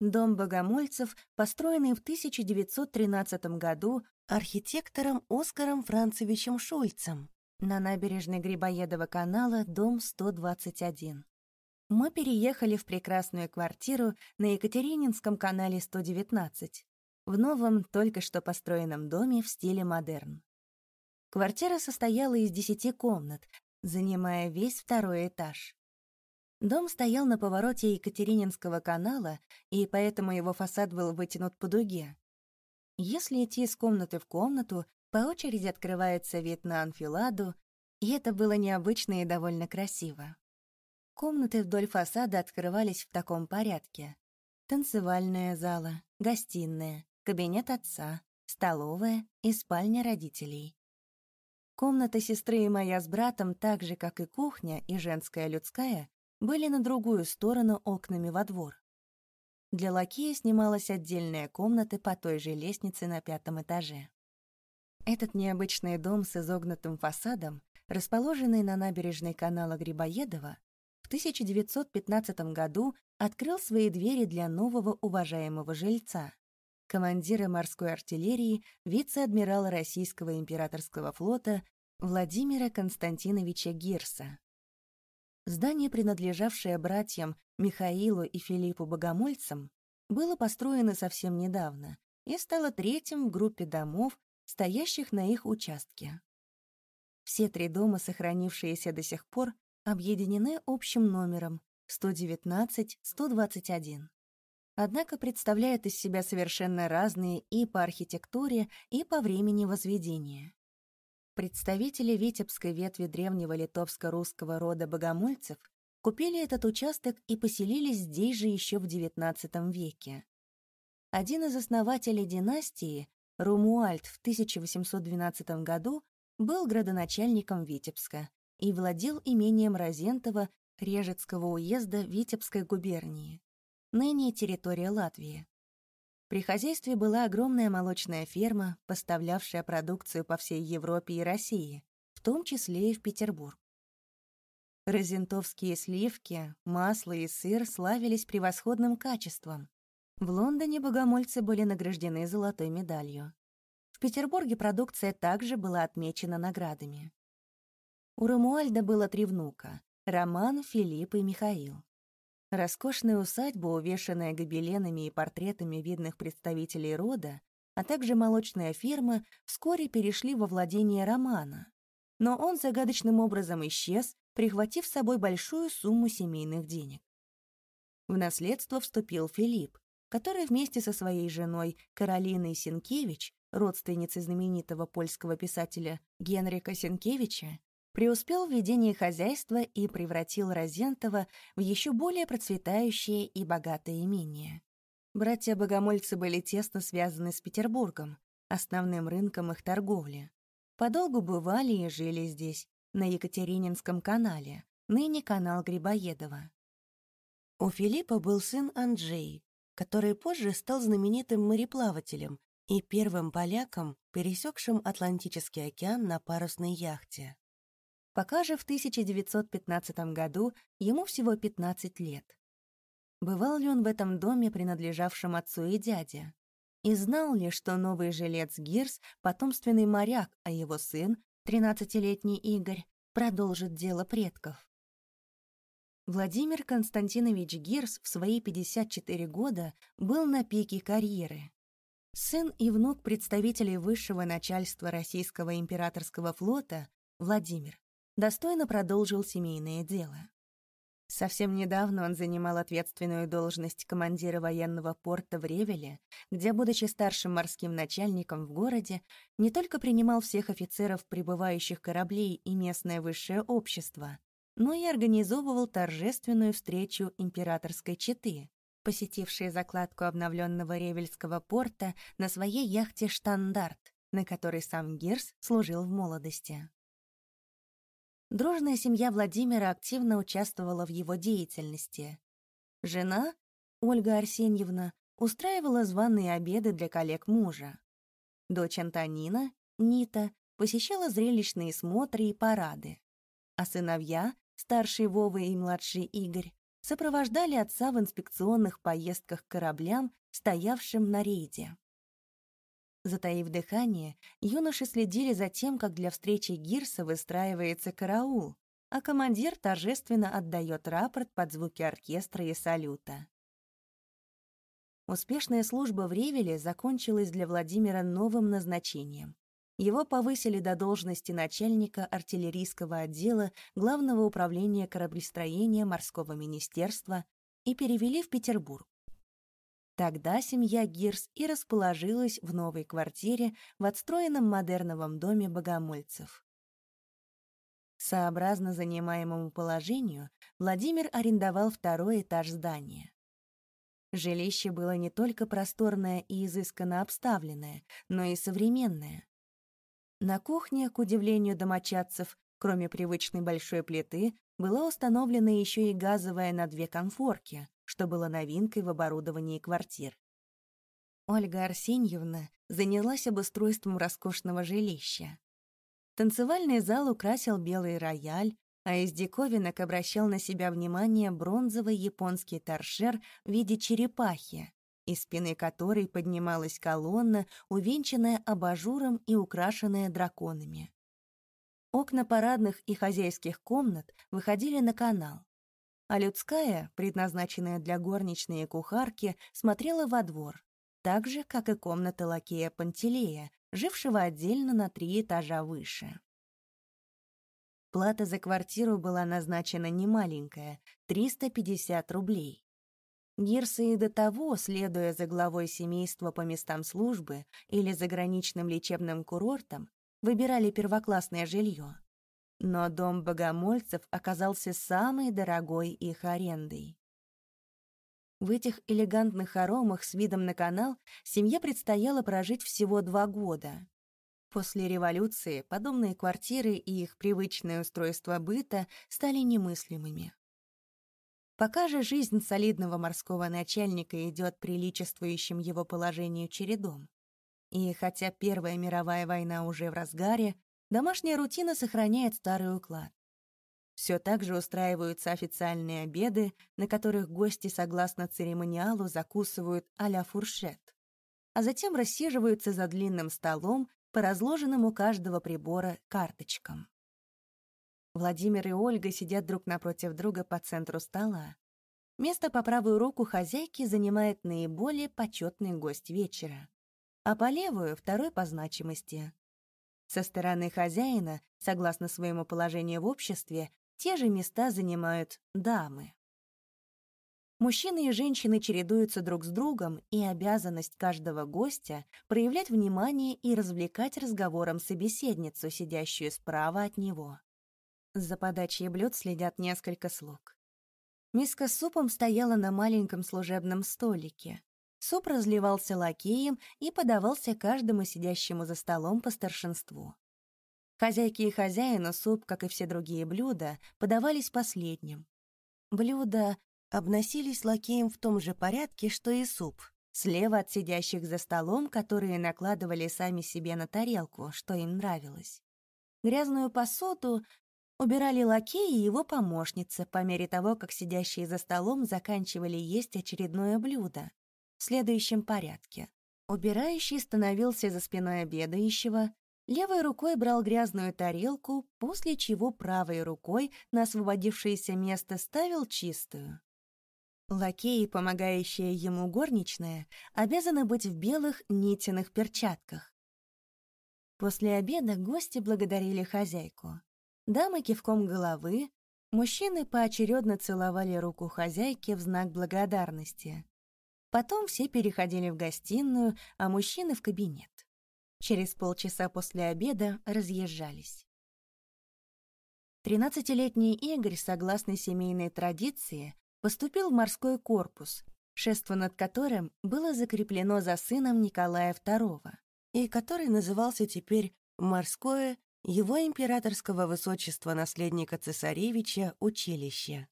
Дом богомольцев, построенный в 1913 году архитектором Оскаром Францевичем Шульцем на набережной Грибоедова канала, дом 121. Мы переехали в прекрасную квартиру на Екатерининском канале 119, в новом, только что построенном доме в стиле модерн. Квартира состояла из десяти комнат, занимая весь второй этаж. Дом стоял на повороте Екатерининского канала, и поэтому его фасад был вытянут по дуге. Если идти из комнаты в комнату, по очереди открывается вид на анфиладу, и это было необычно и довольно красиво. Комнаты вдоль фасада открывались в таком порядке. Танцевальная зала, гостиная, кабинет отца, столовая и спальня родителей. Комната сестры и моя с братом, так же, как и кухня и женская людская, были на другую сторону окнами во двор. Для лакея снималась отдельная комната по той же лестнице на пятом этаже. Этот необычный дом с изогнутым фасадом, расположенный на набережной канала Грибоедова, в 1915 году открыл свои двери для нового уважаемого жильца, командира морской артиллерии, вице-адмирала Российского императорского флота Владимира Константиновича Гирса. Здание, принадлежавшее братьям Михаилу и Филиппу Богомольцам, было построено совсем недавно и стало третьим в группе домов, стоящих на их участке. Все три дома, сохранившиеся до сих пор, объединены общим номером 119-121. Однако представляют из себя совершенно разные и по архитектуре, и по времени возведения. Представители Витебской ветви древнего литовско-русского рода богомольцев купили этот участок и поселились здесь же еще в XIX веке. Один из основателей династии, Румуальд в 1812 году, был градоначальником Витебска и владел имением Розентова Режецкого уезда Витебской губернии, ныне территория Латвии. При хозяйстве была огромная молочная ферма, поставлявшая продукцию по всей Европе и России, в том числе и в Петербург. Розентовские сливки, масло и сыр славились превосходным качеством. В Лондоне богомольцы были награждены золотой медалью. В Петербурге продукция также была отмечена наградами. У Ромуальда было три внука — Роман, Филипп и Михаил. Роскошная усадьба, увешанная гобеленами и портретами видных представителей рода, а также молочная ферма вскоре перешли во владение Романа. Но он загадочным образом исчез, прихватив с собой большую сумму семейных денег. В наследство вступил Филипп, который вместе со своей женой Каролиной Сенкевич, родственницей знаменитого польского писателя Генрика Сенкевича, преуспел в ведении хозяйства и превратил Розентова в еще более процветающее и богатое имение. Братья-богомольцы были тесно связаны с Петербургом, основным рынком их торговли. Подолгу бывали и жили здесь, на Екатерининском канале, ныне канал Грибоедова. У Филиппа был сын Анджей, который позже стал знаменитым мореплавателем и первым поляком, пересекшим Атлантический океан на парусной яхте. Пока же в 1915 году ему всего 15 лет. Бывал ли он в этом доме, принадлежавшем отцу и дяде? И знал ли, что новый жилец Гирс — потомственный моряк, а его сын, 13-летний Игорь, продолжит дело предков? Владимир Константинович Гирс в свои 54 года был на пике карьеры. Сын и внук представителей высшего начальства Российского императорского флота, Владимир, достойно продолжил семейное дело. Совсем недавно он занимал ответственную должность командира военного порта в Ревеле, где, будучи старшим морским начальником в городе, не только принимал всех офицеров прибывающих кораблей и местное высшее общество, но и организовывал торжественную встречу императорской четы, посетившей закладку обновленного Ревельского порта на своей яхте «Штандарт», на которой сам Гирс служил в молодости. Дружная семья Владимира активно участвовала в его деятельности. Жена, Ольга Арсеньевна, устраивала званые обеды для коллег мужа. Дочь Антонина, Нита, посещала зрелищные смотры и парады. А сыновья, старший Вова и младший Игорь, сопровождали отца в инспекционных поездках к кораблям, стоявшим на рейде. Затаив дыхание, юноши следили за тем, как для встречи Гирса выстраивается караул, а командир торжественно отдает рапорт под звуки оркестра и салюта. Успешная служба в Ревеле закончилась для Владимира новым назначением. Его повысили до должности начальника артиллерийского отдела Главного управления кораблестроения Морского министерства и перевели в Петербург. Тогда семья Гирс и расположилась в новой квартире в отстроенном модерновом доме богомольцев. Сообразно занимаемому положению, Владимир арендовал второй этаж здания. Жилище было не только просторное и изысканно обставленное, но и современное. На кухне, к удивлению домочадцев, кроме привычной большой плиты, была установлена еще и газовая на две конфорки, что было новинкой в оборудовании квартир. Ольга Арсеньевна занялась обустройством роскошного жилища. Танцевальный зал украсил белый рояль, а из диковинок обращал на себя внимание бронзовый японский торшер в виде черепахи, из спины которой поднималась колонна, увенчанная абажуром и украшенная драконами. Окна парадных и хозяйских комнат выходили на канал, а людская, предназначенная для горничной и кухарки, смотрела во двор, так же, как и комната лакея Пантелея, жившего отдельно на три этажа выше. Плата за квартиру была назначена немаленькая — 350 рублей. Гирсы и до того, следуя за главой семейства по местам службы или заграничным лечебным курортам, выбирали первоклассное жилье. Но дом богомольцев оказался самой дорогой их арендой. В этих элегантных хоромах с видом на канал семье предстояло прожить всего два года. После революции подобные квартиры и их привычное устройство быта стали немыслимыми. Пока же жизнь солидного морского начальника идет приличествующим его положению чередом. И хотя Первая мировая война уже в разгаре, домашняя рутина сохраняет старый уклад. Все так же устраиваются официальные обеды, на которых гости, согласно церемониалу, закусывают а-ля фуршет, а затем рассиживаются за длинным столом по разложенным у каждого прибора карточкам. Владимир и Ольга сидят друг напротив друга по центру стола. Место по правую руку хозяйки занимает наиболее почетный гость вечера, а по левую — второй по значимости. Со стороны хозяина, согласно своему положению в обществе, те же места занимают дамы. Мужчины и женщины чередуются друг с другом, и обязанность каждого гостя — проявлять внимание и развлекать разговором собеседницу, сидящую справа от него. За подачей блюд следят несколько слуг. Миска с супом стояла на маленьком служебном столике. Суп разливался лакеем и подавался каждому сидящему за столом по старшинству. Хозяйке и хозяину суп, как и все другие блюда, подавались последним. Блюда обносились лакеем в том же порядке, что и суп, слева от сидящих за столом, которые накладывали сами себе на тарелку, что им нравилось. Грязную посуду убирали лакеи и его помощница по мере того, как сидящие за столом заканчивали есть очередное блюдо. В следующем порядке. Убирающий становился за спиной обедающего, левой рукой брал грязную тарелку, после чего правой рукой на освободившееся место ставил чистую. Лакеи, помогающие ему горничная, обязаны быть в белых нитяных перчатках. После обеда гости благодарили хозяйку. Дамы кивком головы, мужчины поочередно целовали руку хозяйки в знак благодарности. Потом все переходили в гостиную, а мужчины — в кабинет. Через полчаса после обеда разъезжались. Тринадцатилетний Игорь, согласно семейной традиции, поступил в морской корпус, шество над которым было закреплено за сыном Николая II, и который назывался теперь «Морское его императорского высочества наследника цесаревича училище.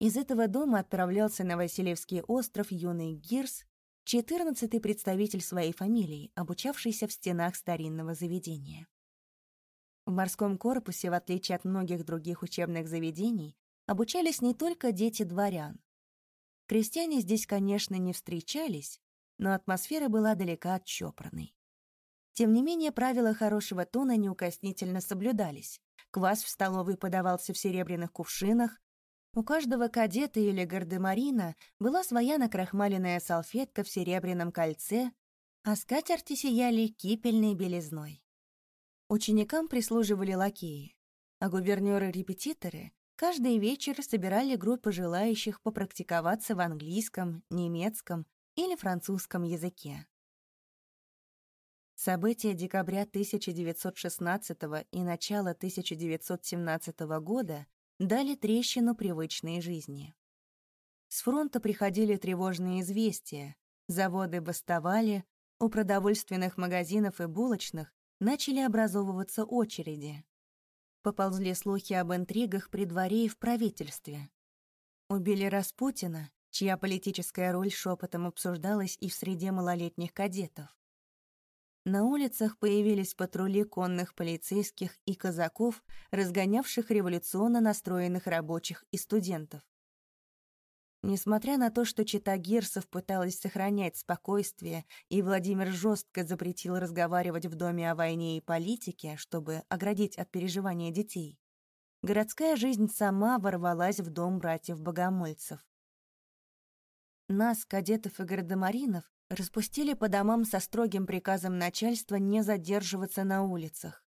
Из этого дома отправлялся на Васильевский остров юный Гирс, четырнадцатый представитель своей фамилии, обучавшийся в стенах старинного заведения. В морском корпусе, в отличие от многих других учебных заведений, обучались не только дети дворян. Крестьяне здесь, конечно, не встречались, но атмосфера была далека от чопорной. Тем не менее, правила хорошего тона неукоснительно соблюдались. Квас в столовой подавался в серебряных кувшинах, у каждого кадета или гардемарина была своя накрахмаленная салфетка в серебряном кольце, а скатерти сияли кипельной белизной. Ученикам прислуживали лакеи, а гувернёры-репетиторы каждый вечер собирали группы желающих попрактиковаться в английском, немецком или французском языке. События декабря 1916 и начала 1917 года дали трещину привычной жизни. С фронта приходили тревожные известия, заводы бастовали, у продовольственных магазинов и булочных начали образовываться очереди. Поползли слухи об интригах при дворе и в правительстве. Убили Распутина, чья политическая роль шепотом обсуждалась и в среде малолетних кадетов. На улицах появились патрули конных полицейских и казаков, разгонявших революционно настроенных рабочих и студентов. Несмотря на то, что чита Гирсов пыталась сохранять спокойствие, и Владимир жестко запретил разговаривать в доме о войне и политике, чтобы оградить от переживания детей, городская жизнь сама ворвалась в дом братьев-богомольцев. Нас, кадетов и гардемаринов, распустили по домам со строгим приказом начальства не задерживаться на улицах.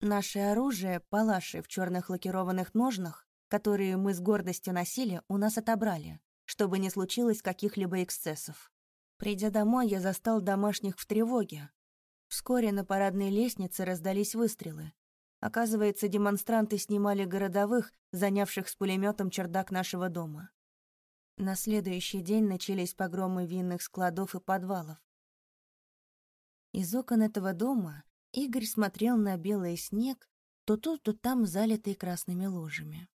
Наше оружие, палаши в черных лакированных ножнах, которые мы с гордостью носили, у нас отобрали, чтобы не случилось каких-либо эксцессов. Придя домой, я застал домашних в тревоге. Вскоре на парадной лестнице раздались выстрелы. Оказывается, демонстранты снимали городовых, занявших с пулеметом чердак нашего дома. На следующий день начались погромы винных складов и подвалов. Из окон этого дома Игорь смотрел на белый снег, то тут, то там залитый красными лужами.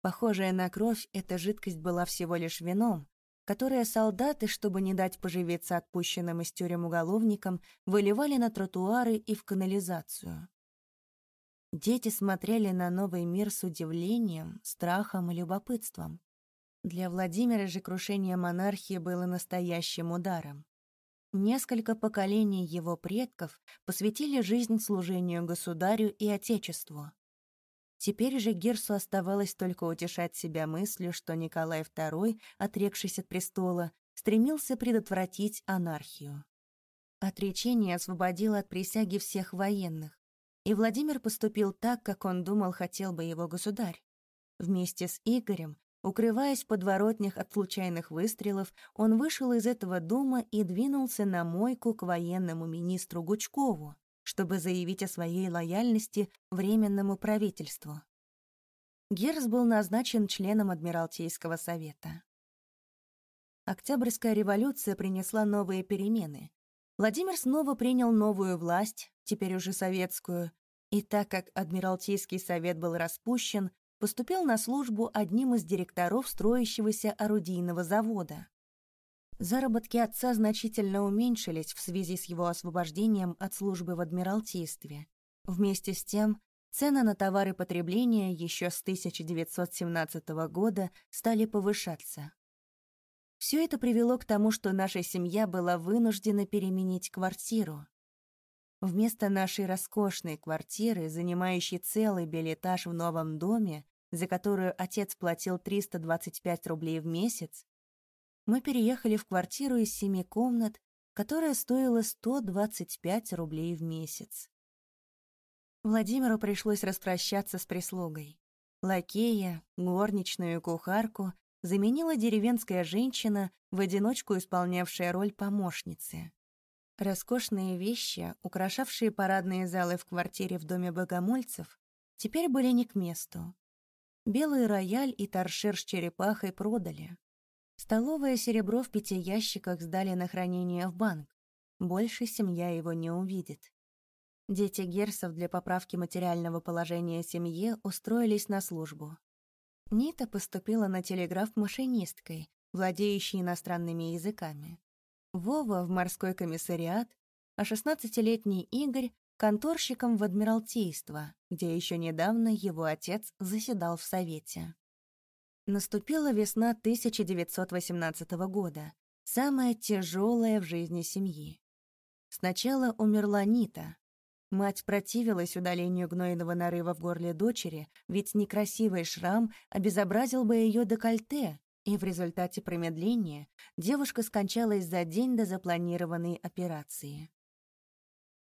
Похожая на кровь, эта жидкость была всего лишь вином, которое солдаты, чтобы не дать поживиться отпущенным из тюрем уголовникам, выливали на тротуары и в канализацию. Дети смотрели на новый мир с удивлением, страхом и любопытством. Для Владимира же крушение монархии было настоящим ударом. Несколько поколений его предков посвятили жизнь служению государю и отечеству. Теперь же Герсу оставалось только утешать себя мыслью, что Николай II, отрекшись от престола, стремился предотвратить анархию. Отречение освободило от присяги всех военных, и Владимир поступил так, как он думал, хотел бы его государь. Вместе с Игорем Укрываясь в подворотнях от случайных выстрелов, он вышел из этого дома и двинулся на мойку к военному министру Гучкову, чтобы заявить о своей лояльности Временному правительству. Герс был назначен членом Адмиралтейского совета. Октябрьская революция принесла новые перемены. Владимир снова принял новую власть, теперь уже советскую, и так как Адмиралтейский совет был распущен, поступил на службу одним из директоров строящегося орудийного завода. Заработки отца значительно уменьшились в связи с его освобождением от службы в Адмиралтействе. Вместе с тем, цены на товары потребления еще с 1917 года стали повышаться. Все это привело к тому, что наша семья была вынуждена переменить квартиру. Вместо нашей роскошной квартиры, занимающей целый билетаж в новом доме, за которую отец платил 325 рублей в месяц, мы переехали в квартиру из семи комнат, которая стоила 125 рублей в месяц. Владимиру пришлось распрощаться с прислугой. Лакея, горничную и кухарку заменила деревенская женщина, в одиночку исполнявшая роль помощницы. Роскошные вещи, украшавшие парадные залы в квартире в доме богомольцев, теперь были не к месту. Белый рояль и торшер с черепахой продали. Столовое серебро в пяти ящиках сдали на хранение в банк. Больше семья его не увидит. Дети Герсов для поправки материального положения семьи устроились на службу. Нита поступила на телеграф машинисткой, владеющей иностранными языками. Вова в морской комиссариат, а 16-летний Игорь конторщиком в Адмиралтейство, где еще недавно его отец заседал в Совете. Наступила весна 1918 года, самая тяжелая в жизни семьи. Сначала умерла Нита. Мать противилась удалению гнойного нарыва в горле дочери, ведь некрасивый шрам обезобразил бы ее декольте, и в результате промедления девушка скончалась за день до запланированной операции.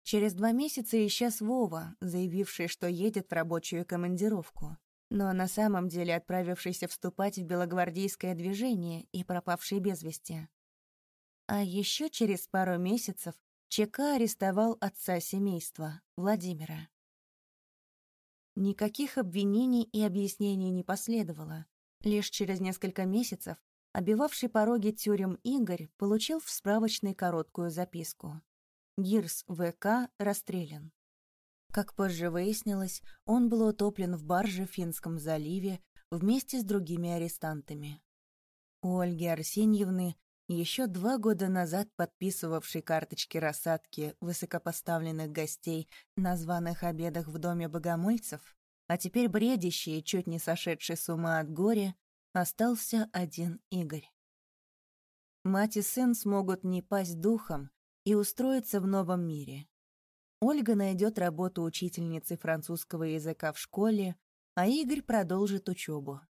Через два месяца исчез Вова, заявивший, что едет в рабочую командировку, но на самом деле отправившийся вступать в белогвардейское движение и пропавший без вести. А еще через пару месяцев ЧК арестовал отца семейства, Владимира. Никаких обвинений и объяснений не последовало. Лишь через несколько месяцев обивавший пороги тюрем Игорь получил в справочной короткую записку. Гирс ВК расстрелян. Как позже выяснилось, он был утоплен в барже в Финском заливе вместе с другими арестантами. У Ольги Арсеньевны, еще два года назад подписывавшей карточки рассадки высокопоставленных гостей на званых обедах в доме богомольцев, а теперь бредящий чуть не сошедший с ума от горя, остался один Игорь. Мать и сын смогут не пасть духом и устроиться в новом мире. Ольга найдет работу учительницы французского языка в школе, а Игорь продолжит учебу.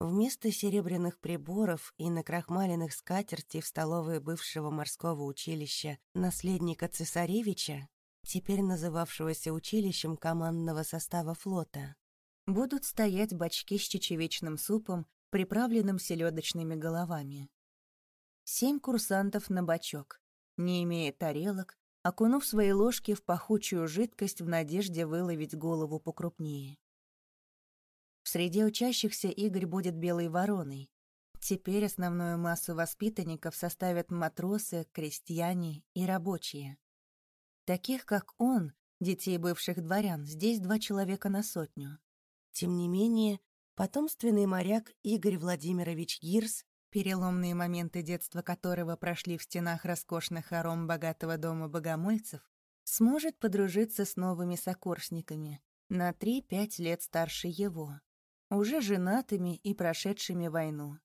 Вместо серебряных приборов и накрахмаленных скатертей в столовой бывшего морского училища наследника цесаревича, теперь называвшегося училищем командного состава флота, будут стоять бачки с чечевичным супом, приправленным селедочными головами. Семь курсантов на бачок, не имея тарелок, окунув свои ложки в пахучую жидкость в надежде выловить голову покрупнее. В среде учащихся Игорь будет белой вороной. Теперь основную массу воспитанников составят матросы, крестьяне и рабочие. Таких, как он, детей бывших дворян, здесь два человека на сотню. Тем не менее, потомственный моряк Игорь Владимирович Гирс, переломные моменты детства которого прошли в стенах роскошных хором богатого дома богомольцев, сможет подружиться с новыми сокурсниками, на 3-5 лет старше его, уже женатыми и прошедшими войну,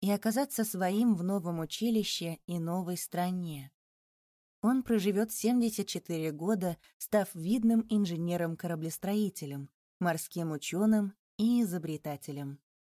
и оказаться своим в новом училище и новой стране. Он проживет 74 года, став видным инженером-кораблестроителем, морским ученым и изобретателем.